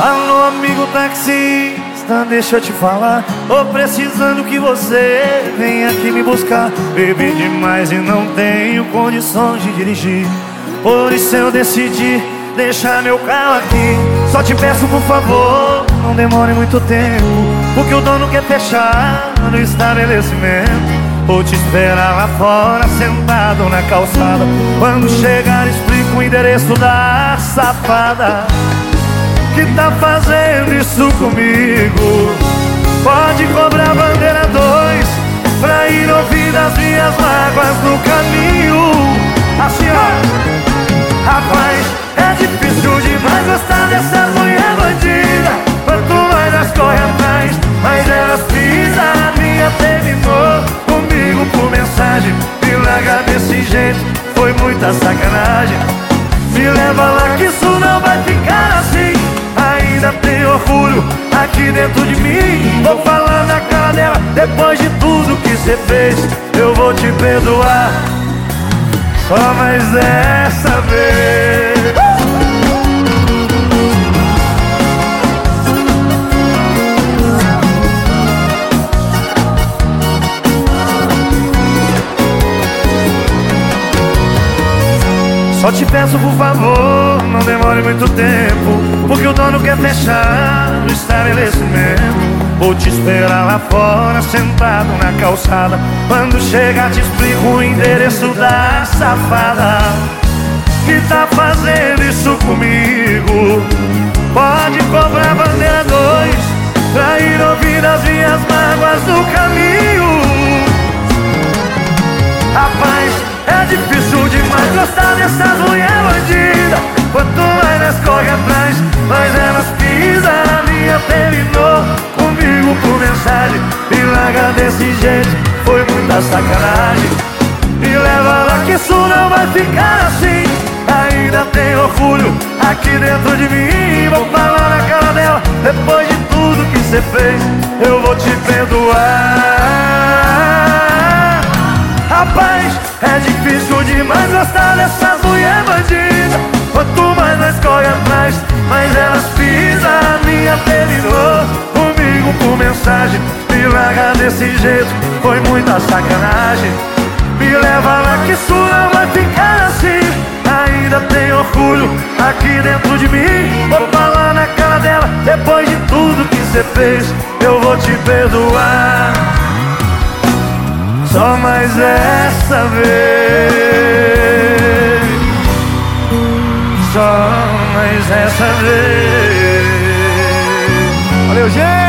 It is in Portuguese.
Alô, amigo taxista, deixa eu te falar. Tô precisando que você venha aqui me buscar. Bebi demais e não tenho condições de dirigir. Por isso eu decidi deixar meu carro aqui. Só te peço, por favor, não demore muito tempo. Porque o dono quer fechar no estabelecimento. Vou te esperar lá fora, sentado na calçada. Quando chegar, explico o endereço da safada. Que tá fazendo isso comigo? Pode cobrar bandeira dois Pra ir ouvir as minhas mágoas no caminho. Assim ó. Rapaz, muita sacanagem. Me leva lá que isso não vai ficar assim. Ainda tem orgulho aqui dentro de mim. Vou falar na cara dela, depois de tudo que você fez. Eu vou te perdoar, só mais dessa vez Só te peço por favor, não demore muito tempo Porque o dono quer fechar o estabelecimento. Vou te esperar lá fora, sentado na calçada. Quando chegar te explico o endereço da safada. Que tá fazendo isso comigo larga desse jeito, foi muita sacanagem. Me leva lá que isso não vai ficar assim. Ainda tem orgulho aqui dentro de mim. Vou falar na cara dela, depois de tudo que você fez Eu vou te perdoar. Rapaz, é difícil demais gostar dessas mulher bandida. Quanto mais nós corre atrás, mais elas pisam. A minha terminou comigo por mensagem desse jeito, foi muita sacanagem. Me leva lá que isso não vai ficar assim. Ainda tem orgulho aqui dentro de mim. Vou falar na cara dela, depois de tudo que você fez. Eu vou te perdoar. Só mais essa vez. Só mais essa vez. Valeu, gente!